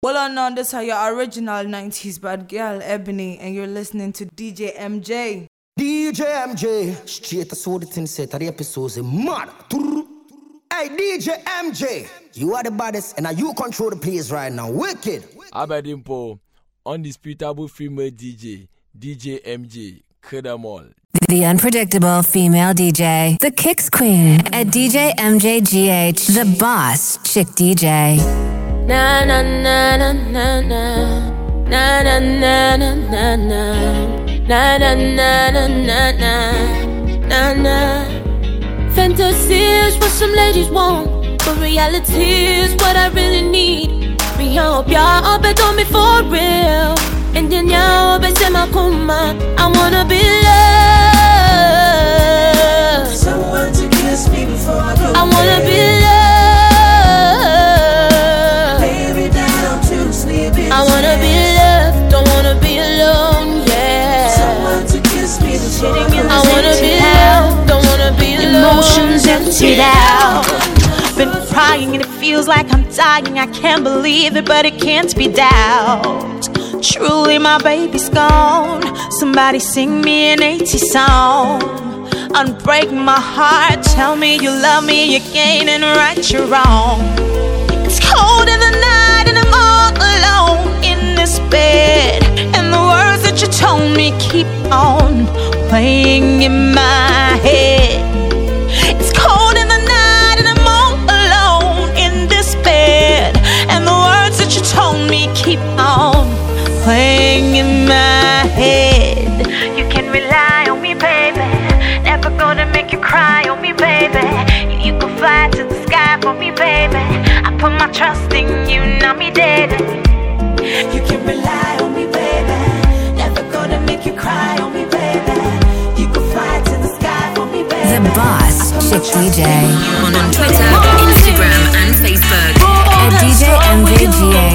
Well, on now, this are your original 90s bad girl, Ebony, and you're listening to DJ MJ. DJ MJ, straight as what the thing said, the episode is eh, mad. Hey, DJ MJ, you are the baddest, and now you control the place right now. Wicked. Abedimpo, undisputable female DJ, DJ MJ, kill them all. The unpredictable female DJ, the kicks queen at DJ MJGH, the boss chick DJ. Na na na na na na na na na na na na na na na na na na na na Fantasy is what some ladies want, but reality is what I really need. Hope y'all bet on me for real, and then y'all bet my kuma. I wanna be loved. Someone to kiss me before I go. I wanna be loved. Wanna be loved, don't wanna be alone. Emotions emptied out. Been crying and it feels like I'm dying. I can't believe it, but it can't be doubt. Truly, my baby's gone. Somebody sing me an 80s song. Unbreak my heart. Tell me you love me again and right your wrong. It's cold in the night and I'm all alone in this bed. And the you told me keep on playing in my head. It's cold in the night and I'm all alone in this bed. And the words that you told me keep on playing in my head. You can rely on me, baby. Never gonna make you cry on me, baby. You, you can fly to the sky for me, baby. I put my trust in you, now me dead. You can rely make you cry on me, baby. You can fly to the sky for me, baby. The boss chick DJ On, on Twitter, Instagram, and Facebook. at DJ MJGH.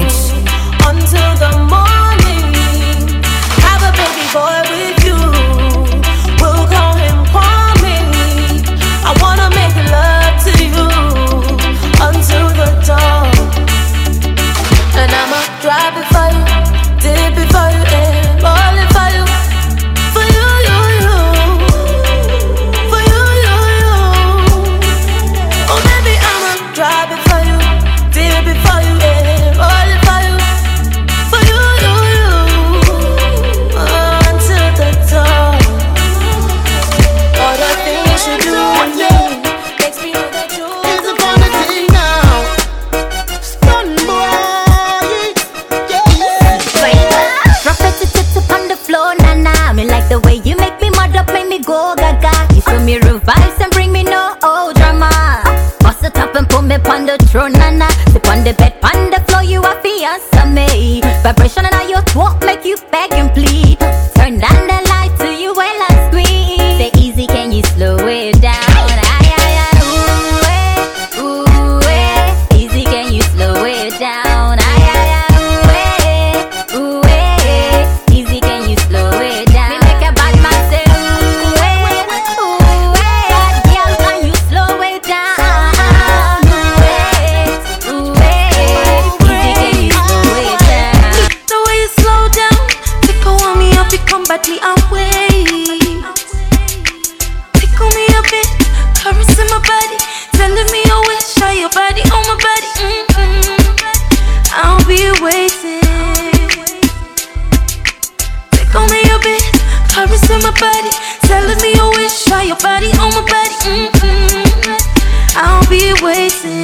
Waiting.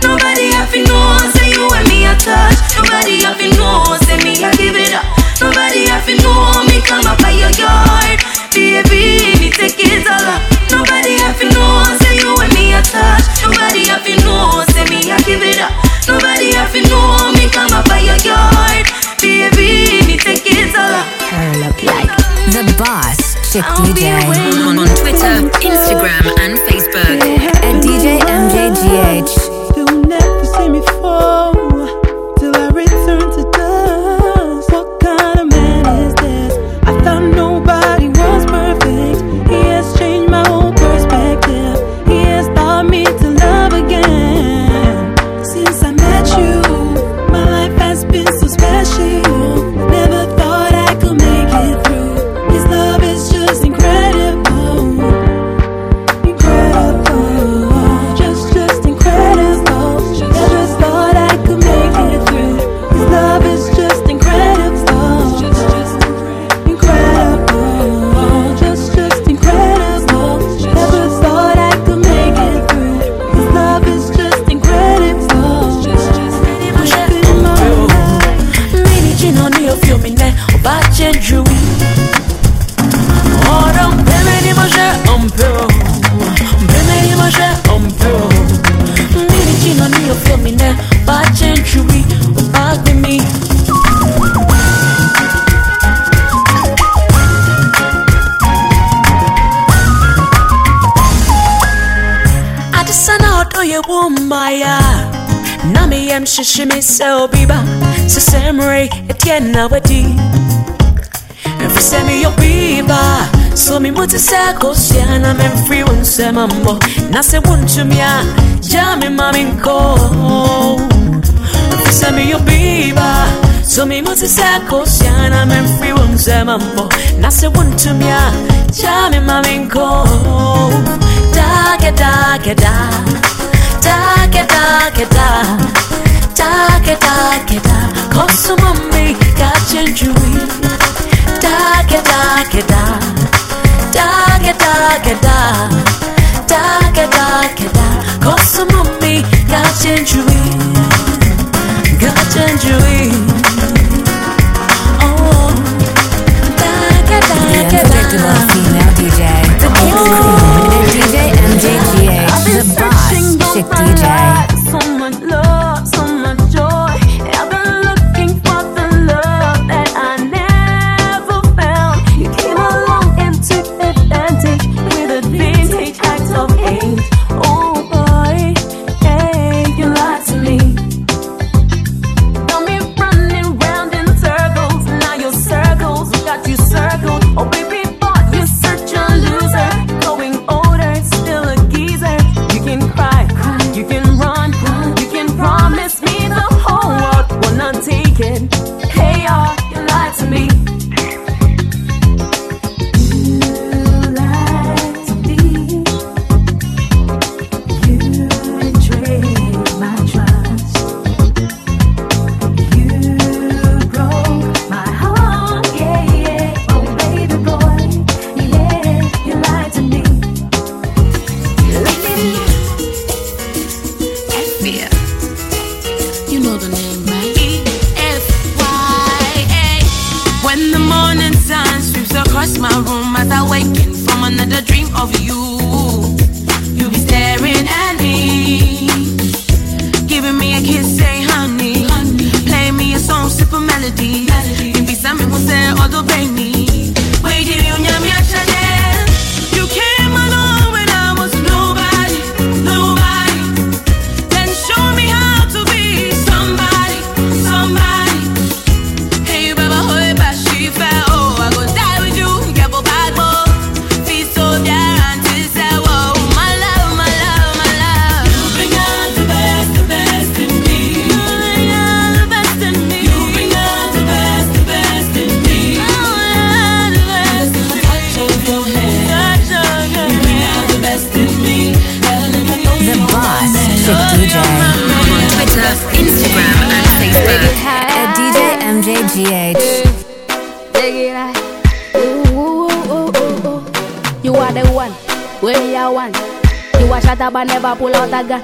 Nobody have to know, say you and me a touch. Nobody have to know, say me I give it up. Nobody have to know, me come up by your yard. Baby, me take it all up. Nobody have to know, say you and me a touch. Nobody have to know, say me I give it up. Nobody have to know, me come up by your yard. Baby, me take it all up. Curl up like the boss chick I'll be DJ waiting. On, on Twitter, Instagram, and Facebook. at DJ MJGH. You'll never see me fall till I return shishimi se obiba Se semre etienne awadi. Every semi yo biba So mi muti se kosiana Men free one se mambo Na se wuntu mia Jami maminko. Every semi yo biba So mi muti se kosiana Men free one se mambo Na se wuntu mia Jami maminko. Da ke da. Ke da Da ke da ke da Da ke da ke da Kosu mami Kachenjui Da ke da ke da Da ke da ke da Da ke da ke da Kosu mami Kachenjui Kachenjui Oh Da ke da The ke da female DJ. The Kicks Queen. DJ MJGH. The boss chick DJ. A.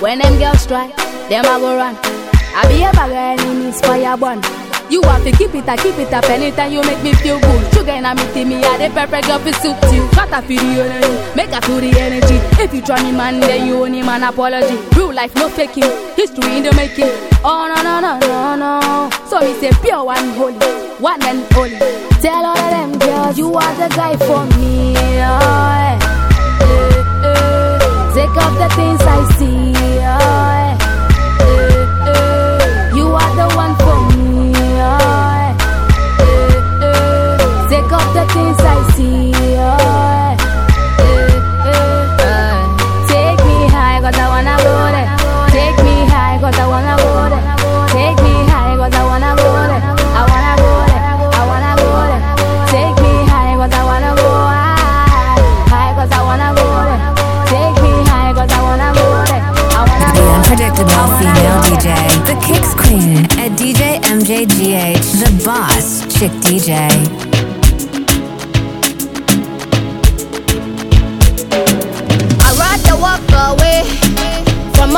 When them girls try, them a go run. I be a bag of enemies for your bun. You have to keep it up, keep it up anytime you make me feel good. Sugar and I'm meeting me, I the perfect girl for suit you. Got to feel the energy, make a feel the energy. If you try me man, then you him an apology. Real life, no faking, history in the making. Oh no no no no no. So me say pure one holy, one and only. Tell all of them girls you are the guy for me. Oh, Take off the things I see. Oh, eh, eh. You are the one for me. Oh, eh, the things Kicks Queen. At DJ MJGH. The boss chick DJ. I'd rather walk away from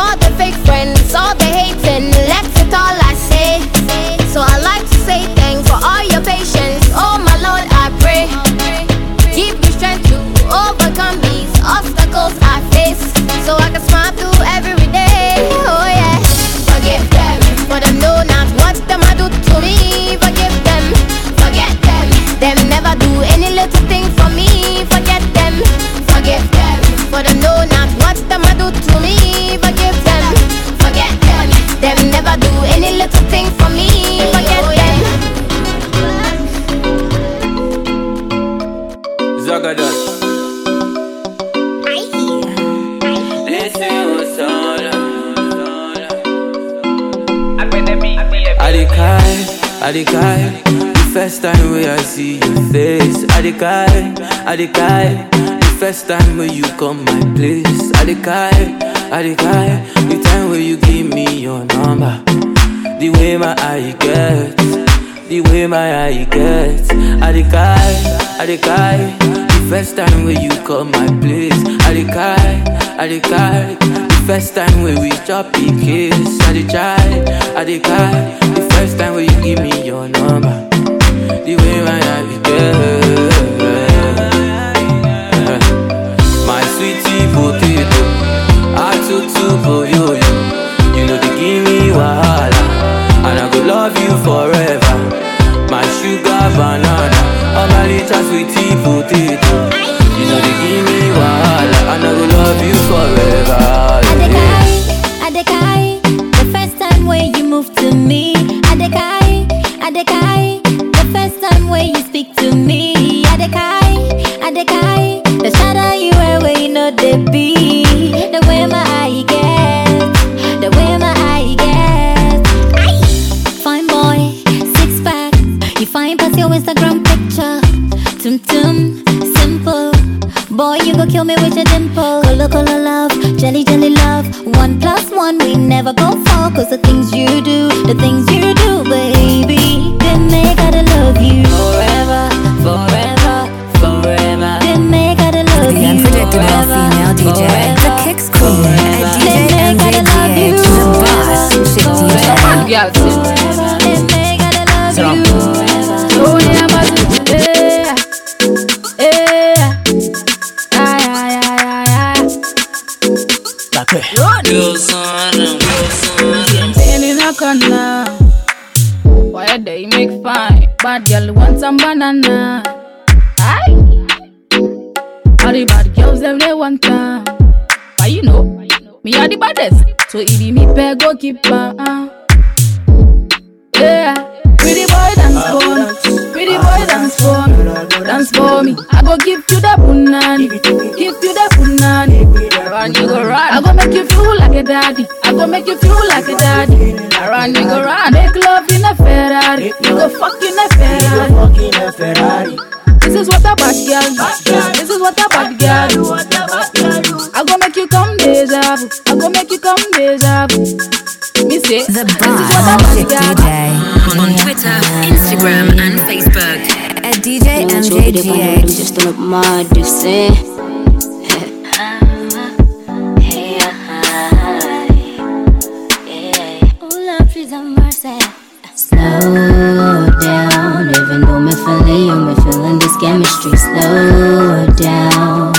want I get Adikai, Adikai, the first time I see your face. Adikai, Adikai, the first time when you come my place. Adikai, Adikai, the time when you give me your number the way my eye get, the way my eye get, I cry, I cry. The first time when you come my place, I cry, I cry. The first time when we chop the kiss, I try, I cry. The first time when you give me your number, the way my eye get, my sweetie potato, I too too for you, you, know they give me wahala, love you forever. My sugar banana, oh my little sweetie potato, you know they give me wahala, and I go love you forever. yeah. Adekai, the first time when you move to me. Tum tum, simple. Boy, you go kill me with your dimple. Color, color love, jelly, jelly love. One plus one, we never go far. Cause the things you do, the things you do, baby. They make gotta love you forever, forever, forever. They make gotta love The you unpredictable forever, female DJ, the. Kicks Queen, at DJ MJGH, the boss, chick DJ. Girl, they want some. Why you know? Me are the baddest. So it be me pair go keep uh. Yeah. Pretty boy dance for me. Pretty boy dance for me. Dance for me. I go give you the punani. Give you the punani. Around you go run. I go make you feel like a daddy. I go make you feel like a daddy. Around you go run. Make love in a Ferrari. You go fuck in a Ferrari. This is what a bad girl. This is what a bad girl deja vu. I go make you come deja vu. Me say The this is what a boss, chick bad girl DJ. On Twitter, Instagram, and Facebook. At DJ MJGH. MJGH. Just on up my say. Slow down, even though me feeling you, me feeling this chemistry. Slow down,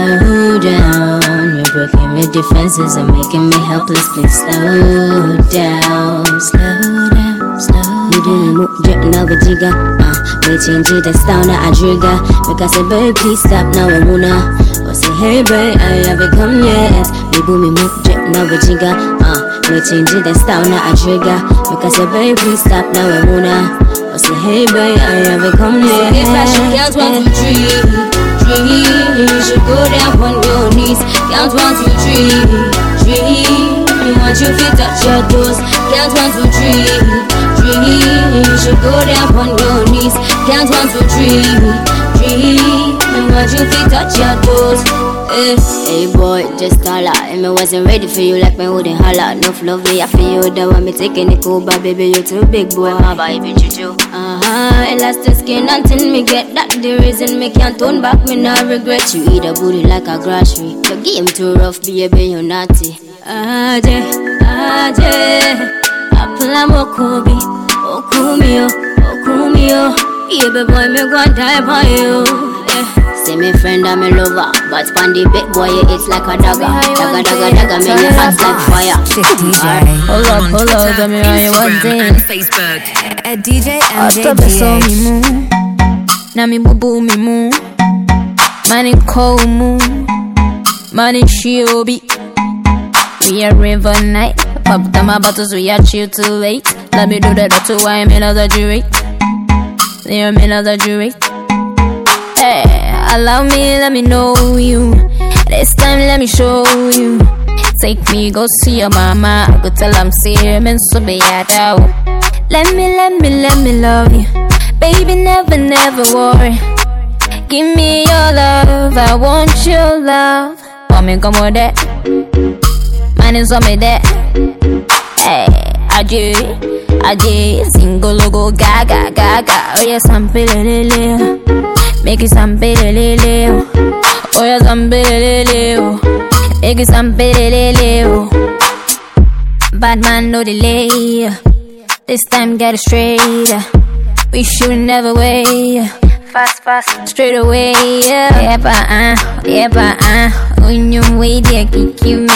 slow down. You're breaking me defenses and making me helpless. Please slow down, slow down, slow down. You didn't move, jet now with jigga. Uh, we change it, that's down a trigger. Because I say, babe, please stop now, I'm gonna. Or say, hey, babe, I haven't come yet. We boom, me move, jet now with jigga. Uh, we change it, that's down a trigger. Because I say, babe, please stop now, I'm gonna. Or say, hey, babe, I haven't come yet. If I should count one, two, three, you should go down on your knees. Count one, two, three. You want you to touch your toes. Count one, two, three, three. You should go down on your knees. Count one, two, three. You want you to touch your toes. Eh, Hey boy, just holla. And me wasn't ready for you like me wouldn't holla. Enough love me, I feel you That want me taking it cool. But baby, you too big boy. My baby, you too. Uh-huh, elastic skin until me get that. The reason me can't turn back Me not regret you. Eat a booty like a grocery. Your game too rough, baby, you naughty. Aje, aje. Apla mokobi Okumio, okumio. Yeah, Baby boy, me go and die for you Say me friend and me lover. But span the big boy, it's like a dagger. Dagger, dagger, dagger, make me hot like fire. Chick DJ. Hold up, hold up, tell me how you want Instagram it. and Facebook. At DJ Hata beso mi MJGH. mu Na mi bubu mi mu Mani ko mu. Mani shiobi We a river night. Pop down my bottles, we are chill too late. Let me do that, that's why I'm in other jury. Yeah, I'm in other jury Hey, allow me, let me know you This time let me show you Take me, go see your mama. I go tell I'm serious, so be out. Let me, let me, let me love you. Baby, never, never worry. Give me your love, I want your love. Want me come with that? Mine is on me that. Hey, adieu, adieu. Single logo, gaga, gaga. Oh, yes, I'm lele. Make it some lele. Oh, yes, I'm lele. Make it some lele. Oh. Bad man, no delay. This time, get it straight. We should never wait. Fast, fast, straight away. Yeah, yeah, but uh, yeah, but uh. When you wait, yeah, kick you me.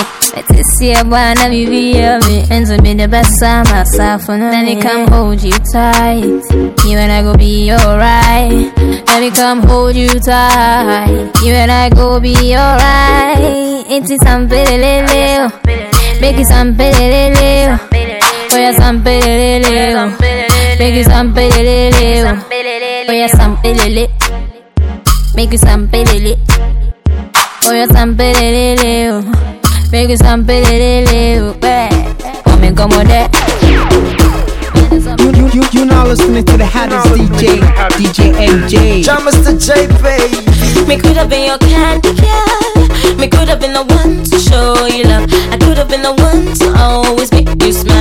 See a one of you be me. And to be the best of myself. And let me come hold you tight. You and I go be alright. Let me come hold you tight. You and I go be alright. It's some something little. Make it something little. Oh yeah, something little. Make it something little. Oh. oh yeah, something little. Make it something little. Oh yeah, something little. Oh. Make it something little. Oh. Come como that. Eh. You, you, you, you now listening to the hottest DJ, DJ MJ. John Mr. J, baby. Me could have been your candy girl. Me could have been the one to show you love. I could have been the one to always make you smile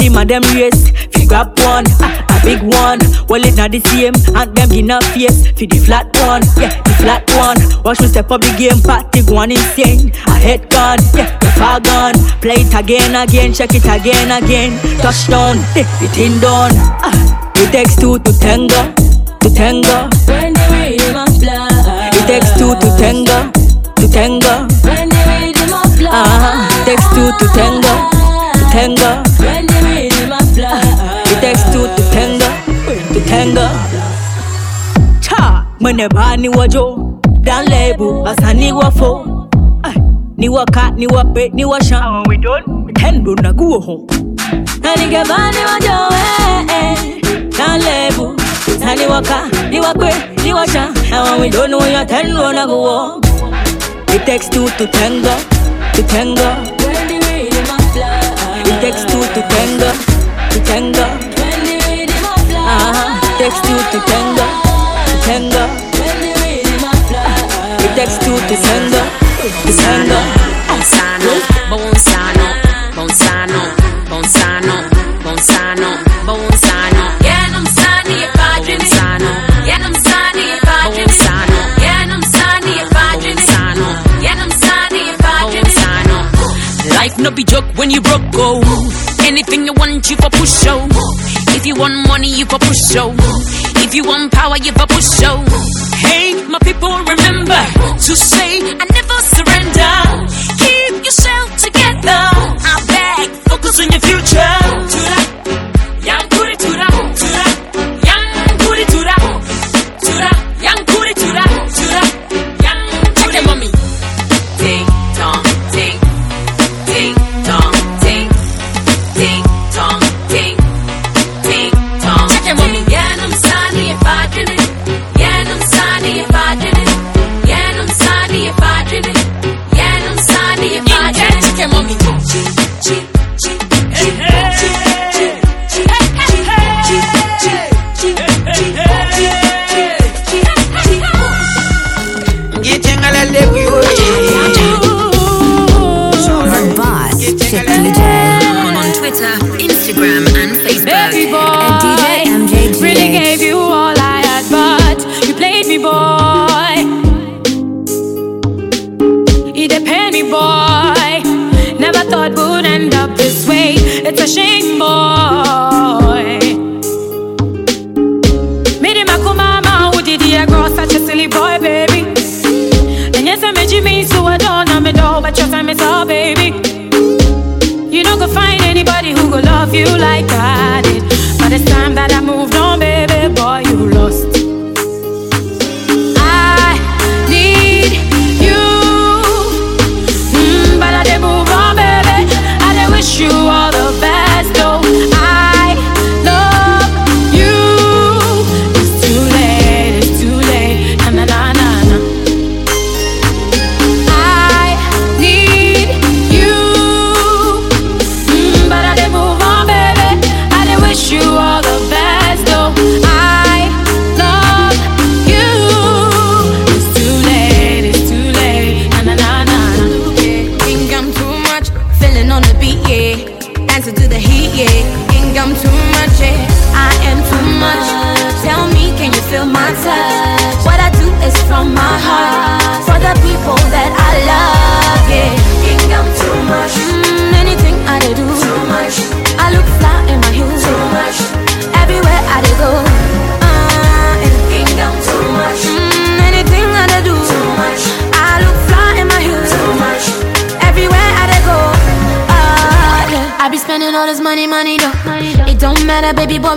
the man them race. Fi grab one, ah, a big one. Well it not the same and them give no face. Fi the flat one, yeah, the flat one. Watch me step up the game, party going insane. A head gun, yeah, the far gun. Play it again, again, check it again, again. Touchdown, eh, it in done. Ah, it takes two to tango, to tango. When the rhythm fly. It takes two to tango, to tango. When the rhythm fly. Ah, takes two to tango, to tango. Tango. Cha, mwene ba ni wajo, dan lebu, asa ni wafo. Ni waka, ni wape, ni washa. Tendo na go home. Nigga bani wajo eh eh. Dan lebu, sa ni waka, ni wape, ni washa. And we we a tendo na home. It takes two to tango, to tango. When the rhythm of. It takes two to tango, to tango. Takes two to tango, to tango. It takes two to tango, to tango. Bonsano, Bonsano, Bonsano, no be joke when you broke, go. Anything you want, you for push, show. If you want money, you for push, show. If you want power, you for push, show. Hey, my people, remember to say, I never surrender. Keep yourself together. I beg, focus on your future.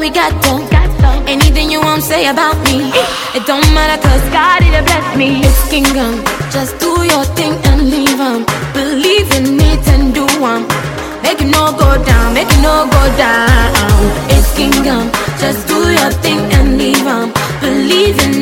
We got though. Anything you want, to say about me. It don't matter, cause God, done bless me. It's kingdom. Just do your thing and leave 'em. Believe in it and do 'em. Make it no go down, make it no go down. It's kingdom. Just do your thing and leave leave 'em. Believe in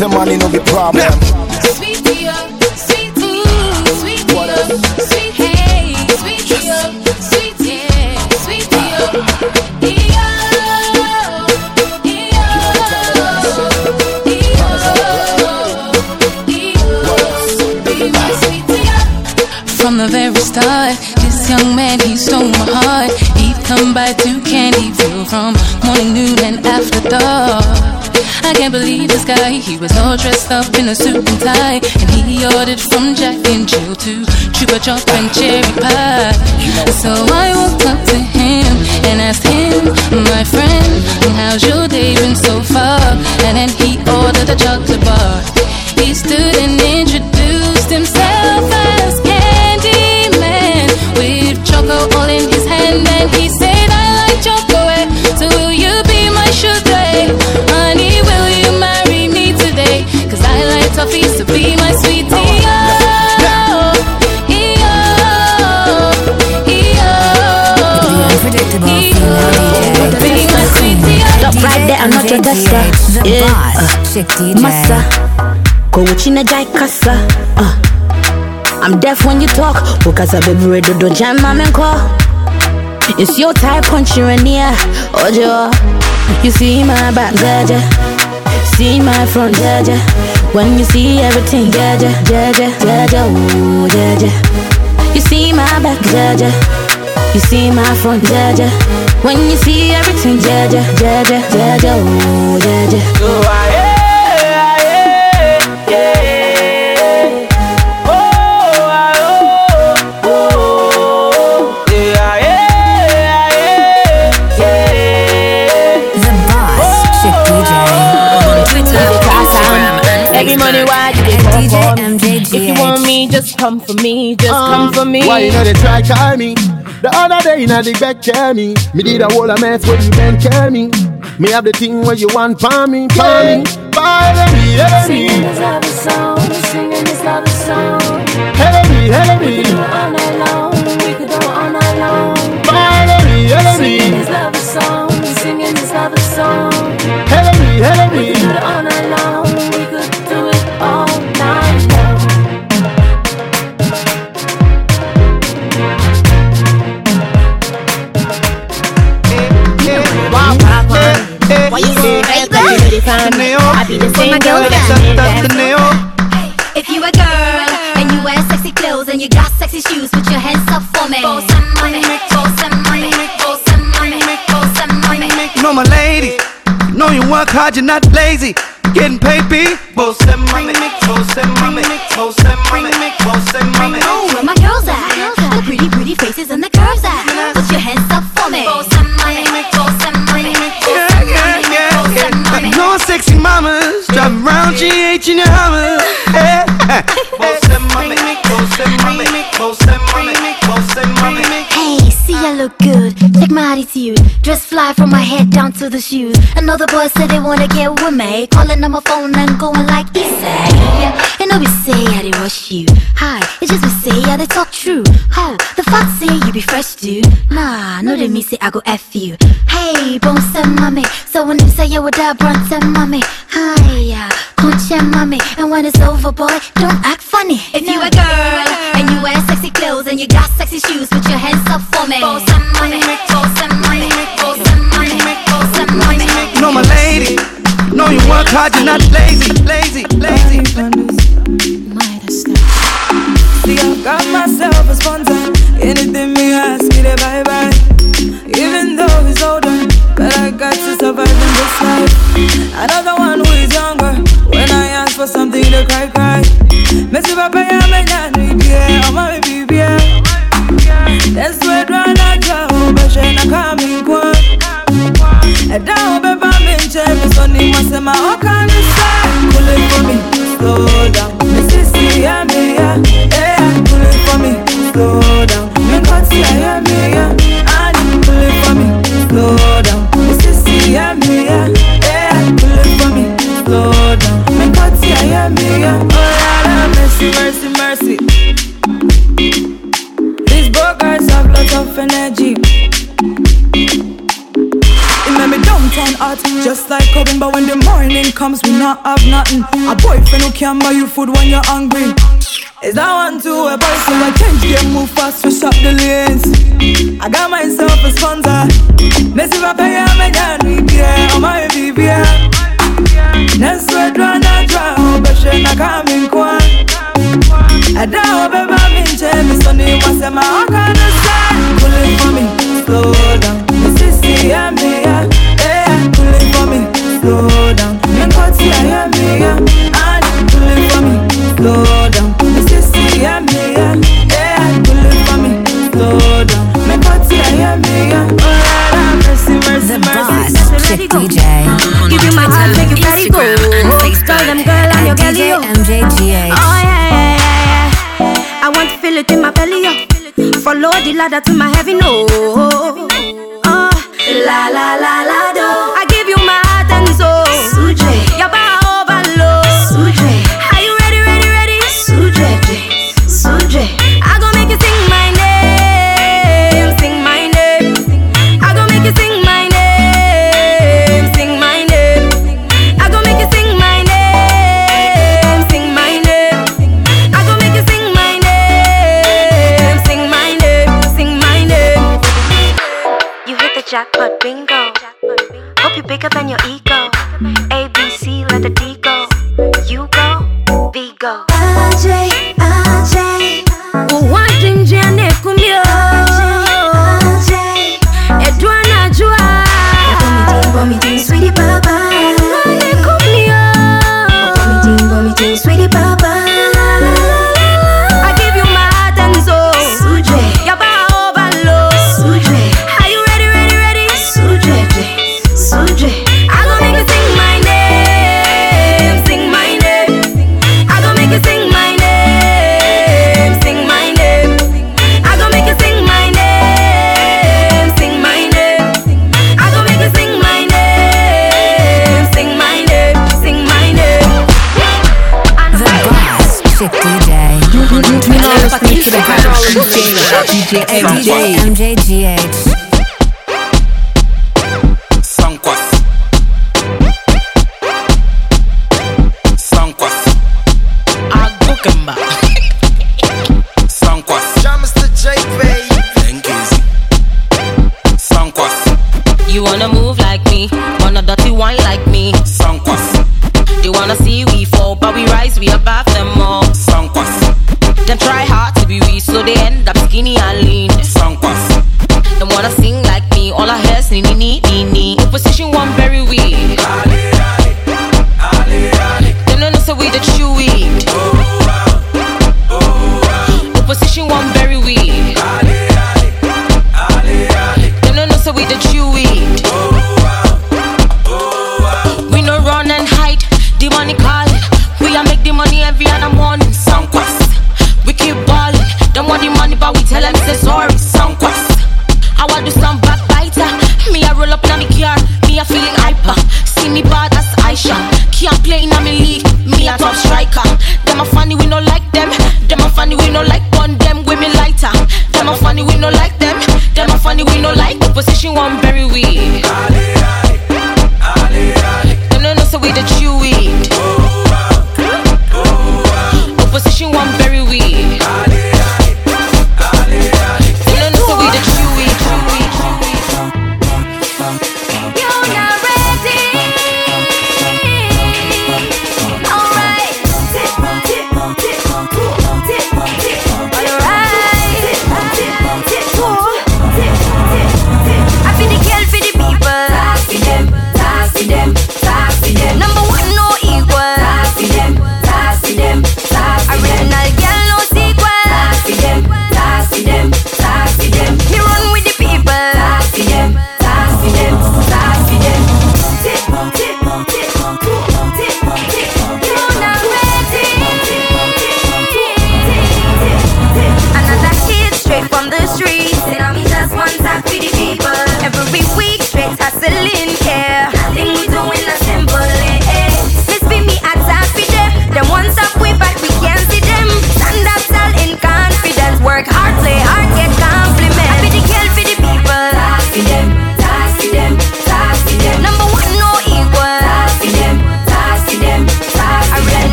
know, say money no be problem. Sweetie, oh, sweetie, sweetie, oh, sweet, hey, sweetie, oh, sweetie, sweetie, oh, From the very start, this young man, he stole my heart. Can't believe this guy, he was all dressed up in a suit and tie. And he ordered from Jack and Jill to Chupa Chop and cherry pie. So I walked up to him Chick DJ. Massa, go china jai kasa. Uh. I'm deaf when you talk, because I've been ready to jam my man call. It's your type, punch you in the. Oh, Joe. You see my back, jaja. See my front, jaja. When you see everything, jaja, jaja, jaja, ooh, jaja. You see my back, jaja. You see my front, jaja. When you see everything, jaja, jaja, jaja, ooh, jaja. The just come for me, just come um, for me. Why you know they try call me? The other day you know they back care me. Me did a whole a mess where you been care me. Me have the thing where you want for me, for me. Follow me, help me. Singing this love song, singing this love song. Help me, help We could it all night long, we could it all night long. Follow me, help Singing this love song, singing this love song. Help me, help We me. could do it all night long, we could it all night long. Man. I be the same girl that never If you a girl and you wear sexy clothes and you got sexy shoes, put your hands up for me. For some money, for some money, for some money, for some money. No, my lady. Know you work hard, you're not lazy. Getting paid, B. Both send money, both send money, both send money, both send money. Where my girls at? The pretty, driving around GH in your Hummer. Look good. Check my attitude. Dress fly from my head down to the shoes. Another boy said they wanna get with me. Calling on my phone and going like easy. Yeah, and no be say I they rush you. Hi, it's just me say yeah they talk true. How the fuck say you be fresh dude? Nah, no they me say I go f you. Hey, bones and mommy. So when them say you would die, brunt and mommy. Hi, yeah, punch and mommy. And when it's over, boy, don't act funny. If you a girl and you wear sexy clothes and you got sexy shoes, put your hands up for me. No, my lady. Know you work hard, you're not lazy, lazy, lazy. See, I got myself a sponsor. Anything me ask, bye. Even though it's older, but I got to survive in this life. Another one who is younger. When I ask for something, they cry, cry. Messi papa ya menya nibie, ama mi bibie. Then sweat run a jaw, beshe na kami kwa. Eda obeba minche, misoni mwasema okani say. Pull it for me, slow down. It for me, slow down. It for me, slow down. It for me, slow down. Oh, Lord, mercy, mercy, mercy. Just like Coven. But when the morning comes, we not have nothing. A boyfriend who can buy you food when you're hungry. Is that one to a boy? So I change game, move fast, switch up the lanes. I got myself a sponsor. Messi va payer me dan yeah, on my BBA. Next word run a draw, oh, but she na coming kwa. Ada obeba minche, mi soni wasema wakana say. Pull slow down. Me cut, yeah, yeah, me, yeah. And pull it for me, slow down. Mississippi, yeah, me, yeah. Yeah, pull it for me, slow down. Me cut, yeah, yeah, me, yeah. Oh, mercy, mercy, mercy. Chick DJ. Give you my heart, make you ready go. Tell them, girl, I'm your DJ. MJGH. Oh yeah, yeah, yeah, yeah. I want to feel it in my belly, yo. Follow the ladder to my heaven, no. Oh, uh, la la la DJ, DJ At DJ MJ. MJGH.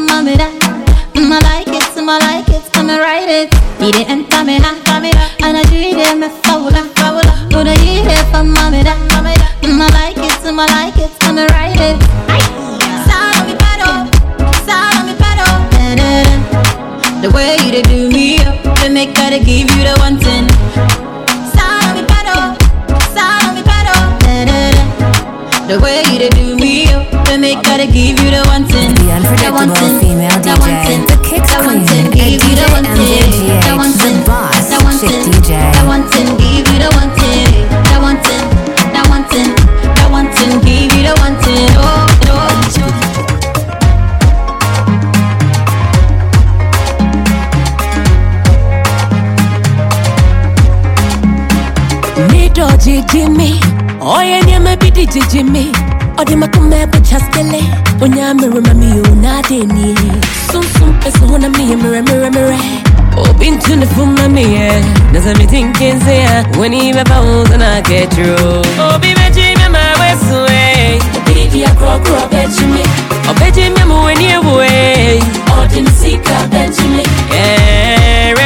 mama that. Mm, I like it, mm, I like it, come and write it. Need it and come and I, come and I do it in my face. Gigi Jimmy. Odima kumebe chastele Unyamire mami unadeni Sum sum pesu huna miye mire mire mire Open to the phone mami yeah. Nasa mi thinking say ya When he me bounce and I get through. Obi me jime ma wesu eh. Baby ya kro kro bechi me. Oh, Obe jime mu wenye wu eh. Odin sika bechi me. Yeah.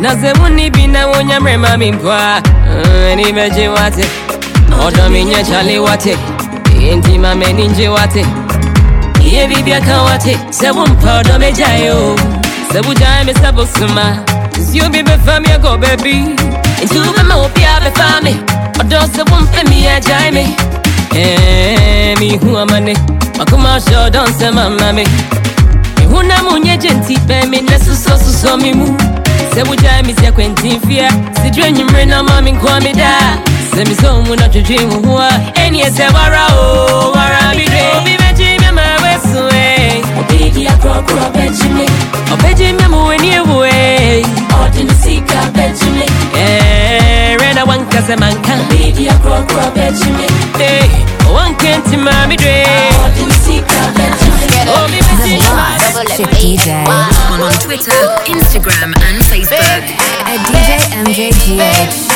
nazemuni binawonya mrema mimpwa. Ee, Nimeje wate. Odominye chali wate. Intimame ninje wate. Iye bibyaka wate sebumpa odomejayo sebujame sebusuma ziobi befamyago bebi ntube mawopya befame odose bumpe miyajaime ee, mihuamane makumasho odonse mamame mihuna munyeje ntipemi nesusosusomimu sɛ wogyae me sɛ kwantimfeɛ sedwerɛ nwummere na mami me nkoa me daa sɛ me sɛ na twedwee mo ho a wara o wara me dwe obi bɛgye me ama wɛso ɛ obɛdi akorɔkorɔ bɛgye me ɔbɛgye me. Ama w'ani awu ɛ ɔde ne sika bɛgye na wanka sɛ manka. Obɛdi akorɔkorɔ bɛgye me mi, wɔnka nti mami me dwe ɔde ne sika bɛgye the Blossom DJ. I'm on Twitter, Instagram, and Facebook at DJ MJGH.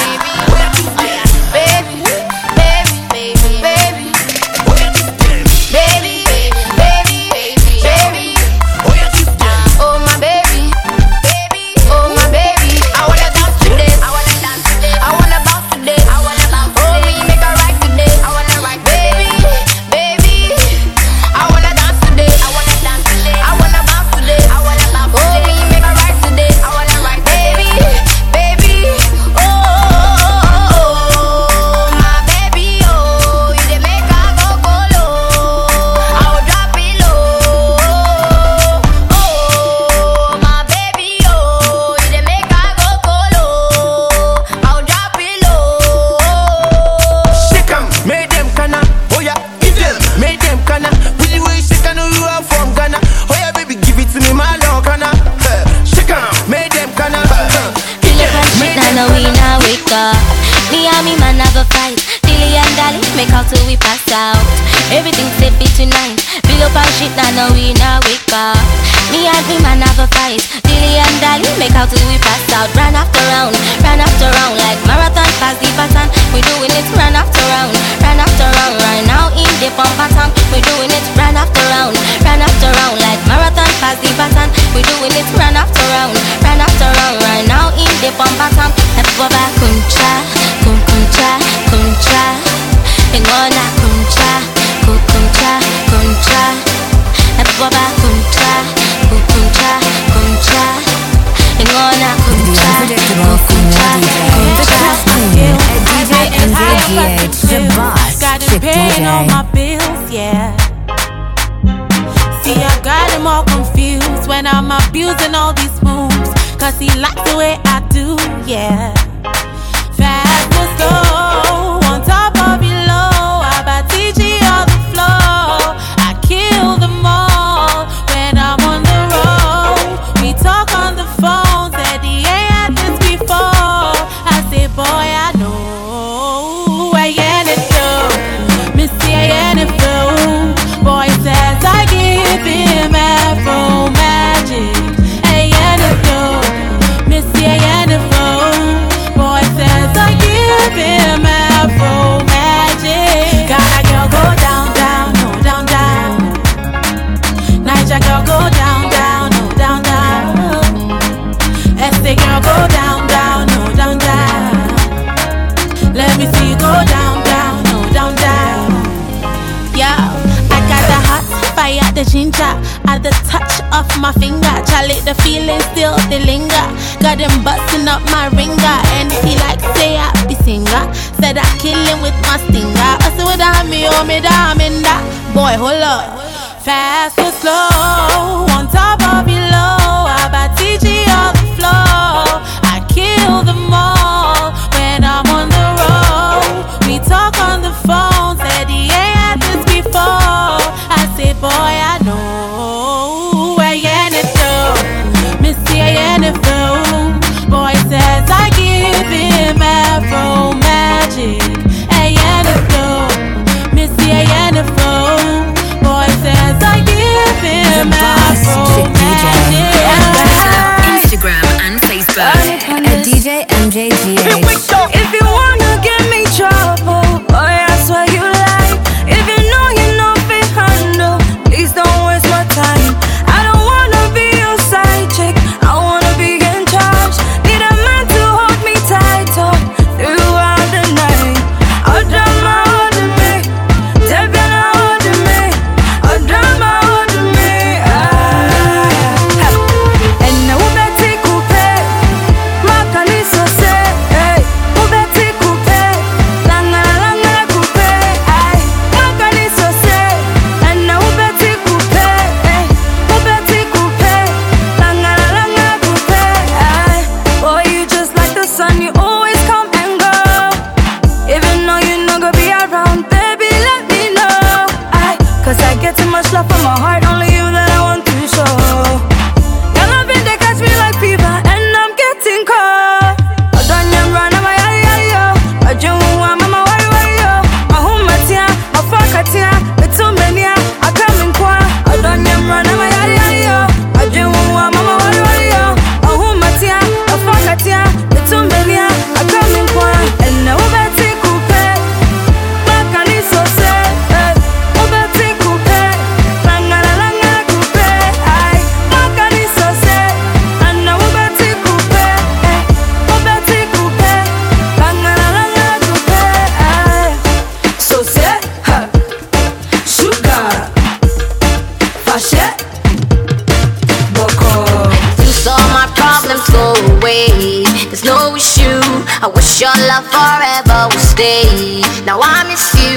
one bottle, never go back, couldn't try.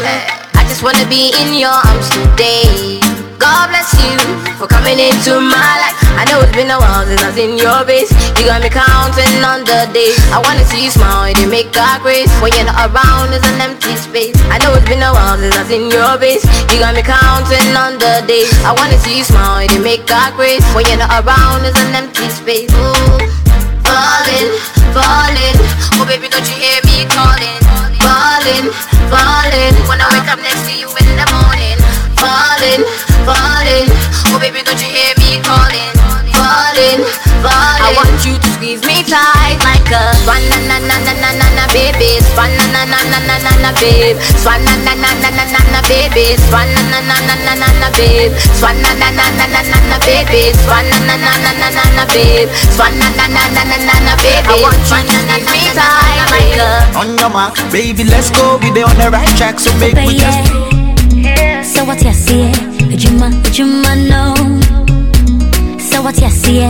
I just wanna be in your arms today. God bless you for coming into my life. I know it's been a while since I've seen your face. You got me counting on the days. I wanna see you smile, you make God grace. When you're not around, it's an empty space. I know it's been a while since I've seen your face. You got me counting on the days. I wanna see you smile, you make God grace. When you're not around, it's an empty space. Ooh, falling, falling. Oh baby, don't you hear me calling? Falling, falling. When I wake up next to you in the morning. Falling, falling. Oh baby, don't you hear me calling? Falling, falling. I want you to squeeze me tight like a swan na na na na na na na baby, swan na na na na na na na babe, swan na na na na na na na baby, swan na na na na na na na babe, swan na na na na na na na baby, swan na na na na na na na babe, swan na na na na na na na baby. I want you to squeeze me tight like a. On your mark, baby, let's go. We there on the right track, so make we just. So what you see? Juma, Juma, no. So what you see?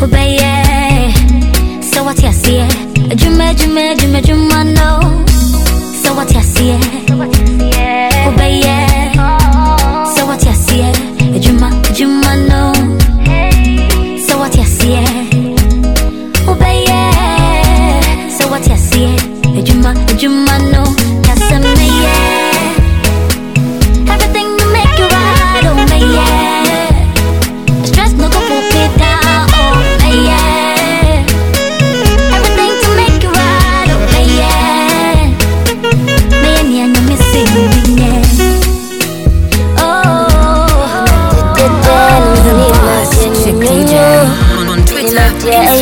Oh, baby. So what you see? Juma, Juma, Juma, Juma, no. So what you see? Oh, baby.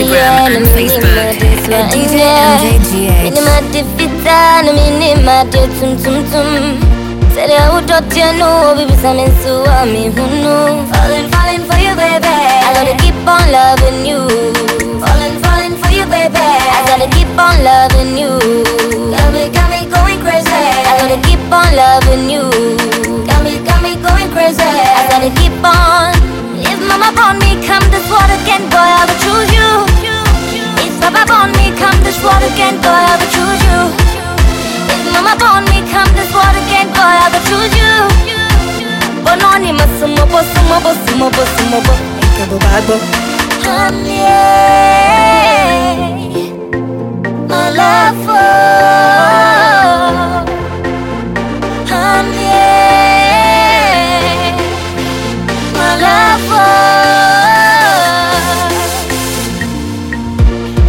Instagram, and Facebook. At DJ MJGH. Inimadifitana minimade tum tum tum Sele utotiano baby samin suami hunu Falling, falling for you baby. I gotta keep on loving you. Falling, falling for you baby. I gotta keep on loving you. Got me, got me going crazy. I gotta keep on loving you. Got me, got me going crazy. I gotta keep on. If mama born me come this water can boy I will choose you Papa born me come this water can boy I will choose you. If mama born me come this water can boy I will choose you Bononi masumo bo sumo bo bo sumo bo. Bagbo Honey My love for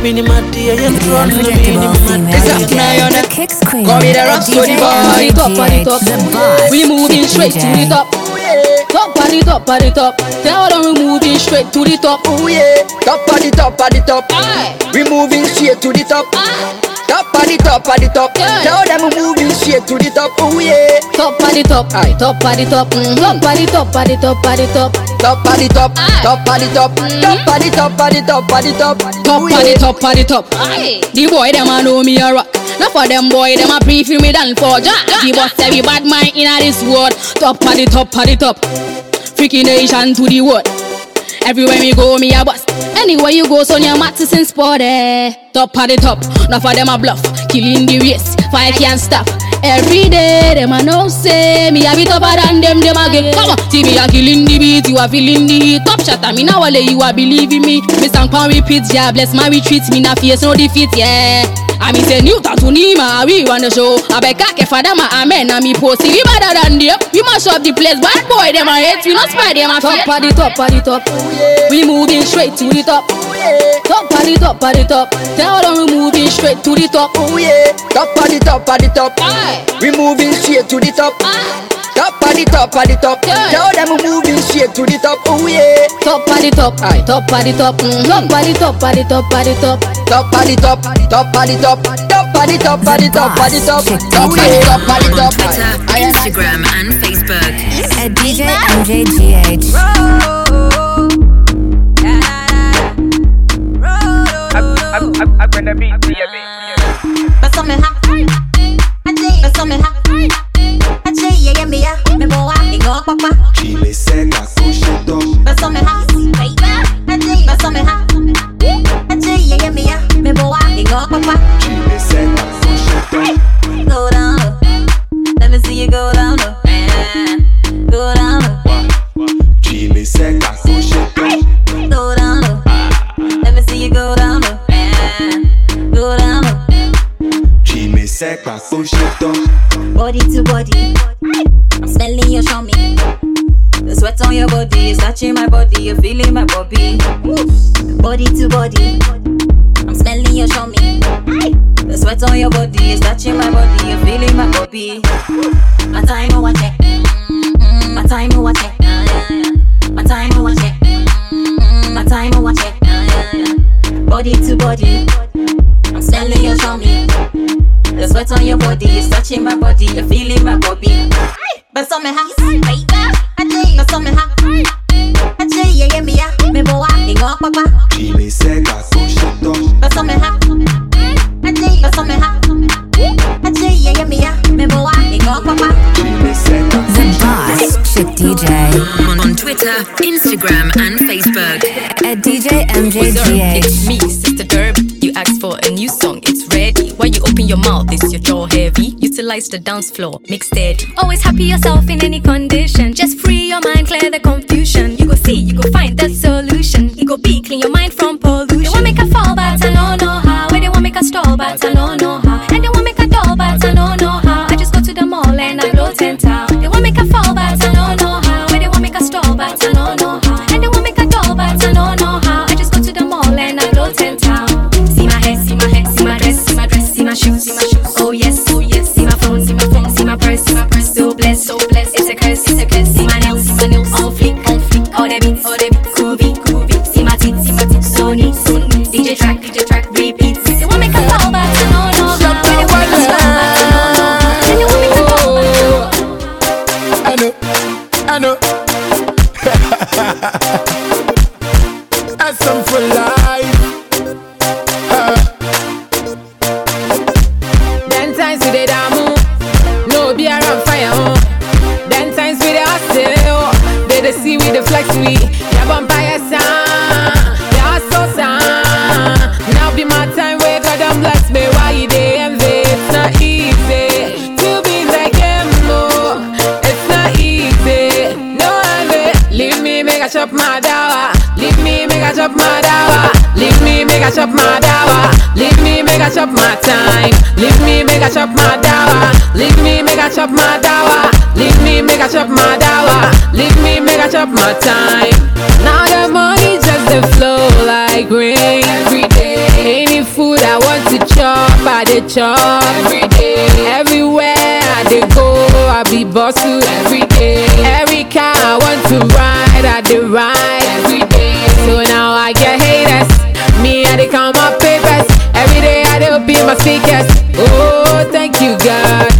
Minima dear, you're drunk, no minima. The Kicks Queen. Call me the At Rhapsody DJ boy. MJGH, Top of the top. The. We moving straight to the top. Oh, top of the top of top. Tell them we moving straight to the top. Oh yeah, top of the top of the top. We moving straight to the top. Top of the top of the top. Tell them we moving straight to the top. Oh yeah, Top of the top, aye. Top of the top, mm. top of the top of the top of the top. top of the top, top of the top, top of the top of the top of the top. Top of the top of the top. The boy them a know me a rock. Now for them boy them a pre-feel me done for Jack. Give us every bad mind in this world. Top of the top of the top. Freaky nation to the world. Everywhere me go, me a bust. Anywhere you go, Sonia Mattis spotted. Eh. Top of the top, now for them a bluff. Killing the race, fire can't stop. Every day, them a know say me a be tougher than them, them a get come on. See me a killing the beat, you a feeling the heat. Top shot, me now wale you a believing me. Me stand pan repeat, yeah, bless my retreat. Me na face no defeat, yeah. I me say new tattoo Nima, we wanna show. I beg kake father my amen, and me post we better than them. We mash up the place, bad boy them a hate, we not spy them a top of the top of the top. Oh, we moving straight to the top. Oh, top of the top of the top. Tell them we moving straight to the top. Oh yeah, top of the top of the top. We moving straight to the top. Top of the top of the top. Tell them we moving straight to the top. Oh yeah, Top of the top, aye. Top of the top, mm. top of the top of the top of the top. top of the top, top of the top, top of the top of the top of the top. Top of the top of the top. Twitter, Instagram, and Facebook. At DJ MJGH. Beso me ha Beso me ha Ache ye ye me ya Me boa Igo papa Chile seca, cushito. Beso me ha Beso me ha Ache ye ye me boa Igo papa Mets sec, pas pocheton. Body to body, I'm smelling your shummy. The sweat on your body is touching my body, you're feeling my body. Body to body, I'm smelling your shummy. The sweat on your body is touching my body, you're feeling my body. My time, want it. My time, want it. My time, want it. My time, want it. Body to body, I'm smelling your shummy. The sweat on your body is touching my body, you're feeling my body. But some me ha, baby. But some me ha. Aje ye ye me ya, me boa ingo papa. Tu mets sec, pas pocheton. But some me ha. Aje, but some me ha. Aje ye ye me ya, me boa ingo papa. The Boss Chick DJ. On, on Twitter, Instagram, and Facebook. At DJ What's? It's MJGH. me, Sister Derb. You asked for a new song, open your mouth? Is your jaw heavy? Utilize the dance floor, make steady. Always happy yourself in any condition. Just free your mind, clear the confusion. You go see, you go find the solution. You go be, clean your mind from pollution. They want make a fall, but I don't know how. They want make a stall, but I don't know how. Chop my dawa. Leave me make I chop my dawa. Leave me make I chop my time. Now the money just the flow like rain every day. Any food I want to chop, I dey chop every day. Everywhere I dey go, I be to every day. Every car I want to ride, I dey ride every day. So now I get haters. Me, I dey count my papers. Every day I dey open my speakers. Oh, thank you, God.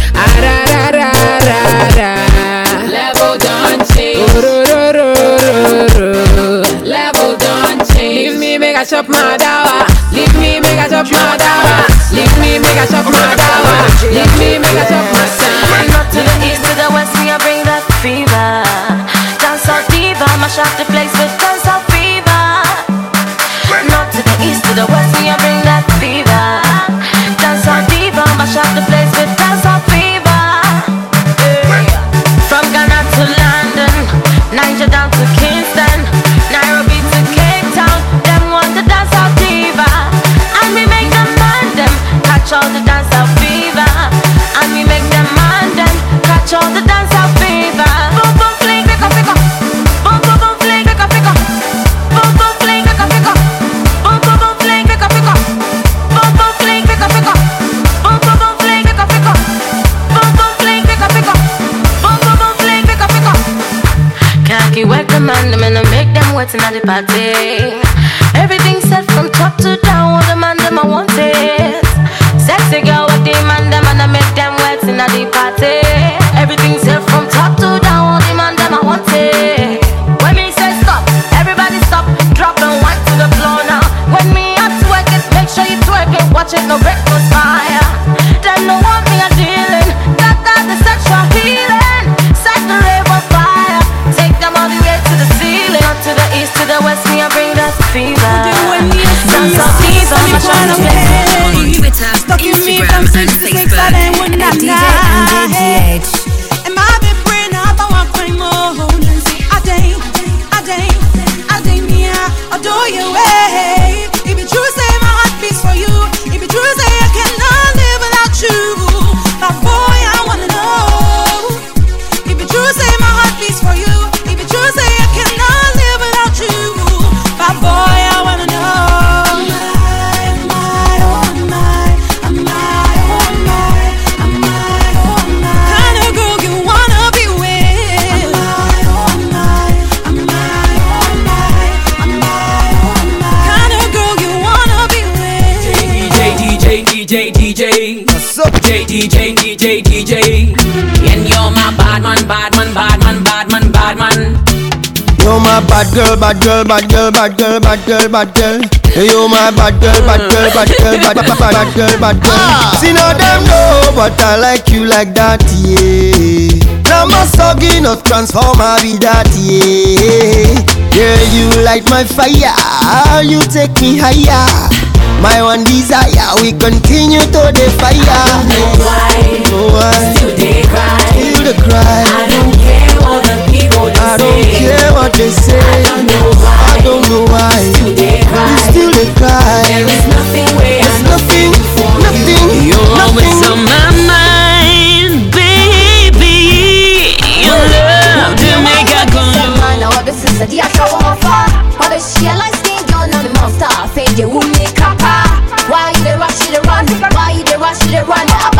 Chop my dawa. Leave me, make I chop my dawa. Leave me, make I chop my dawa. Leave me, make I chop my. Not to the east, to the west, me I bring that fever. Dance out diva, mash up the place with dance out fever. Not to the east, to the west, me I bring bad girl, bad girl, bad girl, bad girl, bad girl, bad girl. You're my bad girl, bad girl, bad girl, bad bad bad girl, bad girl. Ah. See now them know, but I like you like that, yeah. Now my soggy not transformer be that, yeah. Girl, you light my fire, you take me higher. My one desire, we continue to the fire. I don't know why, know why. Still they cry, still they cry. I don't I don't care what they say. I don't know why, I don't know why. Still they cry, You still they cry. There is nothing where There's I'm nothing, nothing. You're nothing. always on my mind, baby. Your love to make a Man, oh, this is a dia show off. What a shell I stay on the monster. Fade you will make up. Why you the rush you the run? Why you the rush you the run?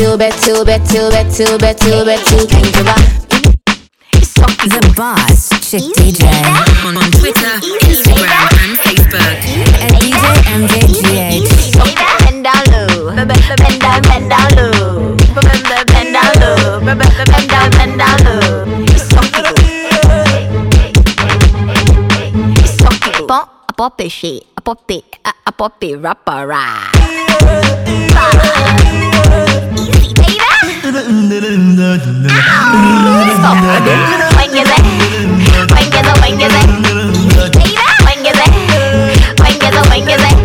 Till bet, till bet, till bet, till bet, till can give up. The Boss Chick DJ. On, on Twitter, Instagram, and Facebook. At DJ MJGH. Bend down low, bend down, bend down low, a pop shit, a pop it, a, a pop it rapper rap. Easy, baby. Stop. When you say, when you say, when you say, baby. When you say, when you say, when you say.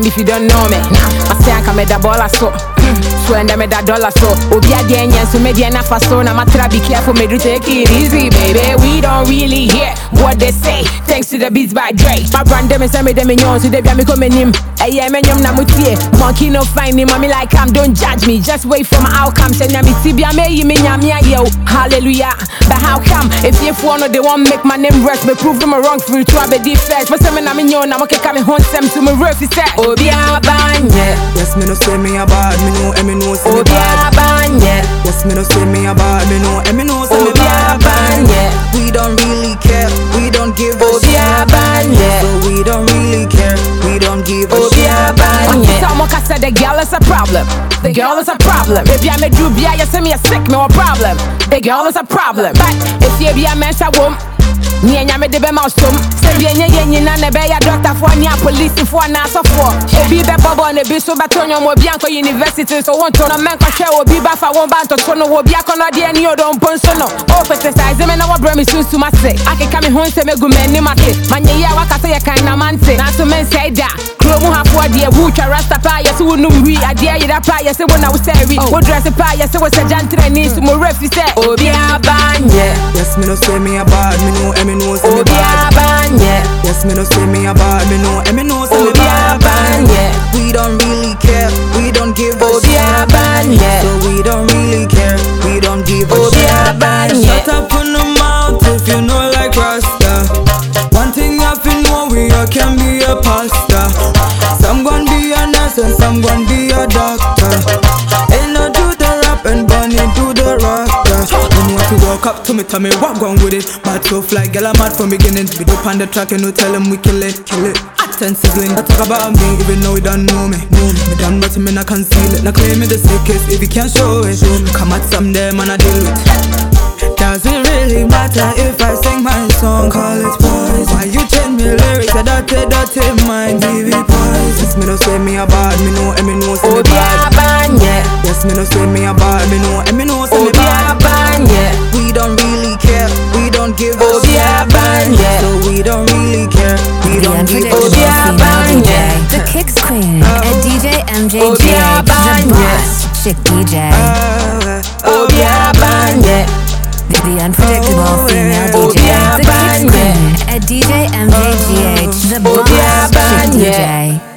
them if you don't know me. I say I can make that baller so. Hmm. Swear that made that dollar so. Obi again, yes, so made the enough so. Now my be careful, made you take it easy, baby. We don't really hear what they say. Thanks to the beats by Dre. My brand them and send me them in yours, so they be coming in. Hey, yeah, man, yum, na mutie. Monkey no find me, mommy like I'm. Don't judge me, just wait for my outcome. Send me see be a me, me, me, yo. Hallelujah how come? If you want they want make my name rest, me prove them wrong for you to have a defense. But say me na me nyo, na mo keka me hon sem to me ref, he said, Obi abanye. Yes, me no say me a bad, me know, and me know say me bad. abanye. Yes, me no say me a bad, me know, and me know say me bad. abanye. We don't really care, we don't give a shit. abanye. So we don't really care, we don't give a shit. Someone can say the girl is a problem. The girl is a problem. If you me do be, you say me a sick, no problem. The girl is a problem. But if you be a man, I won't. Me de be ma som Se bi enye ye nyina be ya doctor for ni police for na so for Ebi be bobo na ebi so betonyo mo bi anko university so won to na men ko hwe obi ba fa won ba to so no obi akono de ani odo mponso no o criticize me na wa bra me sunsu ma se akeka me ho nse me gu me ni ma te manye ya waka say ye kan na mante na so men say da kuro mu hafo de wu twa rasta pa ye so wonum wi ade ye da pa ye se wona wo sari wo dress pa ye se wo se jantre ni so mo refi se obi abanye Yes, me no say me a bad, me know, and me know say me Obi bad. abanye. Yes, me no say me a bad, me know, and me know say me Obi bad. abanye. We don't really care, we don't give a Obi abanye. So we don't really care, we don't give a Obi abanye. Shut up on the mouth if you know like Rasta. One thing you have to know, we all can be a pastor. Some gon' be a doctor. Ain't no do the rap and bunny do the rocker. When you want to walk up to me, tell me what gone with it. Mad so fly, girl, I'm mad from beginning. We dope on the track and no tell them we kill it, kill it. Hot and sizzling. I talk about me, even though you don't know me. Know me, me done but me not conceal it. Now claim me the sickest if you can't show it. Come at some day, man, I deal with. Doesn't really matter if I sing my song, call it poison. Why you change me lyrics? I dirty, dirty mind, TV poison. Yes, me no say me a bad, me know, and me know say me Obi bad. abanye. Yes, me no say me a bad, me know, and me know say me Obi bad. abanye. We don't really care, we don't give a Obi shit. abanye. So we don't really care, we The don't give a unpredictable shit. female DJ, the Kicks Queen, oh. and DJ MJG, the boss, chick DJ. Oh, Obi abanye. Oh, oh, the, the unpredictable female DJ, the Kicks Queen, and DJ MJGH, oh, the boss, DJ.